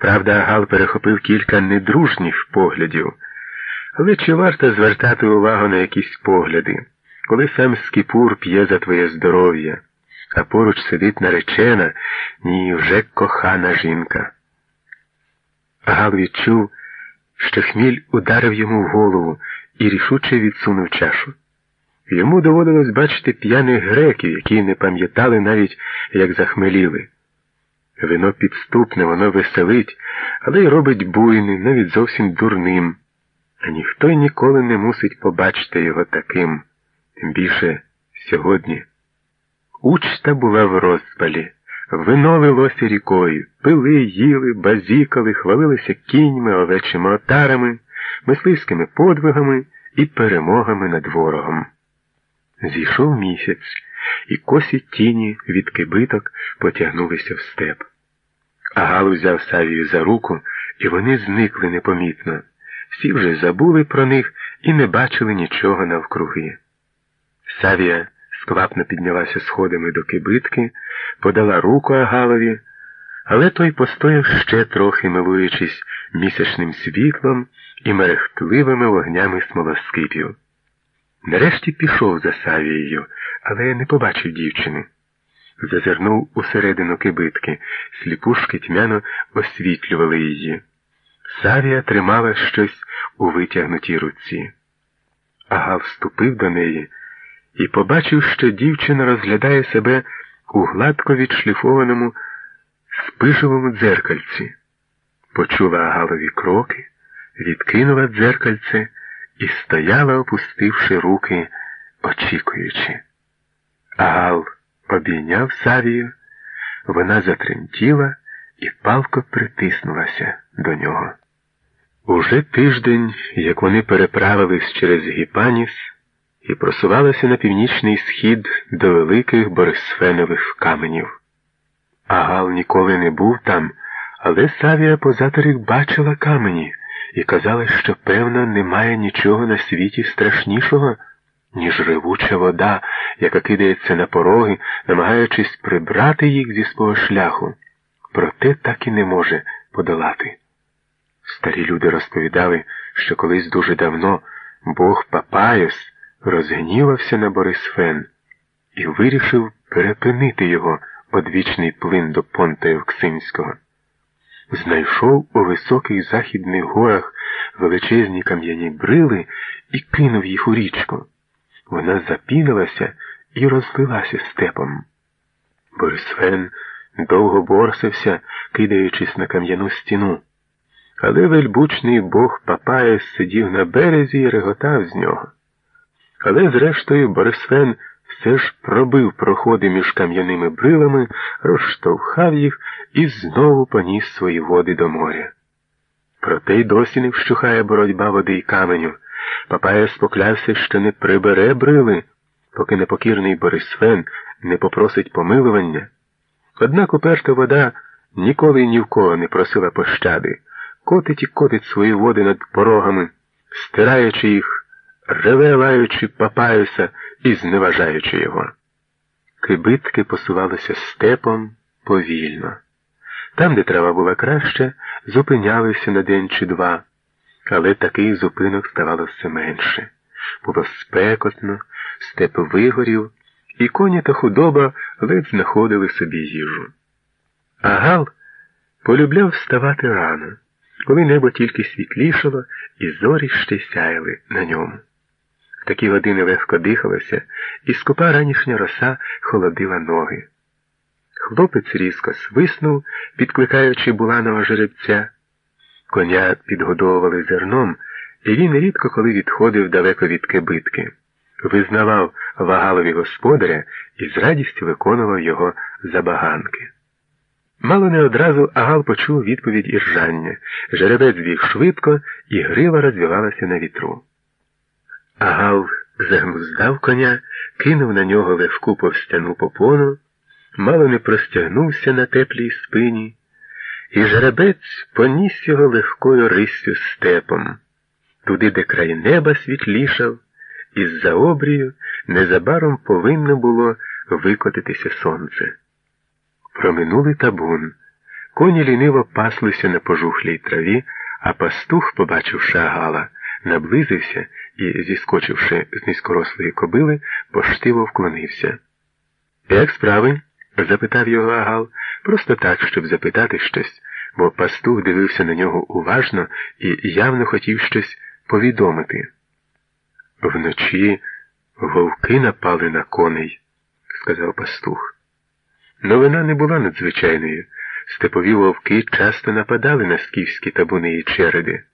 Правда, Гал перехопив кілька недружніх поглядів, але чи варто звертати увагу на якісь погляди, коли сам Скіпур п'є за твоє здоров'я, а поруч сидить наречена, ні вже кохана жінка. Гал відчув, що хміль ударив йому в голову і рішуче відсунув чашу. Йому доводилось бачити п'яних греків, які не пам'ятали навіть, як захмеліли. Вино підступне, воно веселить, але й робить буйним, навіть зовсім дурним, а ніхто й ніколи не мусить побачити його таким, тим більше сьогодні. Учта була в розпалі, вино лилося рікою, пили, їли, базікали, хвалилися кіньми, овечими отарами, мисливськими подвигами і перемогами над ворогом. Зійшов місяць, і косі тіні від кибиток потягнулися в степ. Агал взяв Савію за руку, і вони зникли непомітно. Всі вже забули про них і не бачили нічого навкруги. Савія сквапно піднялася сходами до кибитки, подала руку Агалові, але той постояв ще трохи, милуючись місячним світлом і мерехтливими вогнями смолоскипів. Нарешті пішов за Савією, але не побачив дівчини. Зазирнув усередину кибитки, сліпушки тьмяно освітлювали її. Савія тримала щось у витягнутій руці. Ага вступив до неї і побачив, що дівчина розглядає себе у гладко відшліфованому спижевому дзеркальці. Почула Агалові кроки, відкинула дзеркальце і стояла, опустивши руки, очікуючи. Обійняв Савію, вона затремтіла і палко притиснулася до нього. Уже тиждень, як вони переправились через Гіпаніс і просувалися на північний схід до великих Борисфенових каменів. Агал ніколи не був там, але Савія позаторік бачила камені і казала, що, певно, немає нічого на світі страшнішого, ніж ревуча вода, яка кидається на пороги, намагаючись прибрати їх зі свого шляху, проте так і не може подолати. Старі люди розповідали, що колись дуже давно бог Папайос розгнівався на Борисфен і вирішив перепинити його одвічний плин до понта Евксимського знайшов у високих західних горах величезні кам'яні брили і кинув їх у річку. Вона запінилася і розлилася степом. Борисфен довго борсився, кидаючись на кам'яну стіну. Але вельбучний бог Папаєс сидів на березі і реготав з нього. Але, зрештою, Борисфен все ж пробив проходи між кам'яними брилами, розштовхав їх і знову поніс свої води до моря. Проте й досі не вщухає боротьба води й каменю. Папая споклявся, що не прибере брили, поки непокірний Борисфен не попросить помилування. Однак уперта вода ніколи ні в кого не просила пощади, котить і котить свої води над порогами, стираючи їх, реве лаючи Папаюса і зневажаючи його. Кибитки посувалися степом повільно. Там, де трава була краща, зупинялися на день чи два, але такий зупинок ставало все менше. Було спекотно, степ вигорів, і коні та худоба ледь знаходили собі їжу. А Гал полюбляв вставати рано, коли небо тільки світлішало і зорі ще сяяли на ньому. В такі години легко дихалося, і скупа ранішня роса холодила ноги. Хлопець різко свиснув, підкликаючи буланого жеребця. Коня підгодовували зерном, і він рідко коли відходив далеко від кибитки, визнавав вагалові господаря і з радістю виконував його забаганки. Мало не одразу Агал почув відповідь іржання. Жеребець біг швидко, і грива розвивалася на вітру. Агал загнуздав коня, кинув на нього легку повстяну попону мало не простягнувся на теплій спині, і жеребець поніс його легкою риссю степом, туди, де край неба світлішав, і з за обрію незабаром повинно було викотитися сонце. Проминули табун. Коні ліниво паслися на пожухлій траві, а пастух, побачивши агала, наблизився і, зіскочивши з низькорослої кобили, поштиво вклонився. Як справи? запитав його агал, просто так, щоб запитати щось, бо пастух дивився на нього уважно і явно хотів щось повідомити. Вночі вовки напали на коней, сказав пастух. Новина не була надзвичайною. Степові вовки часто нападали на скіфські табуни і череди.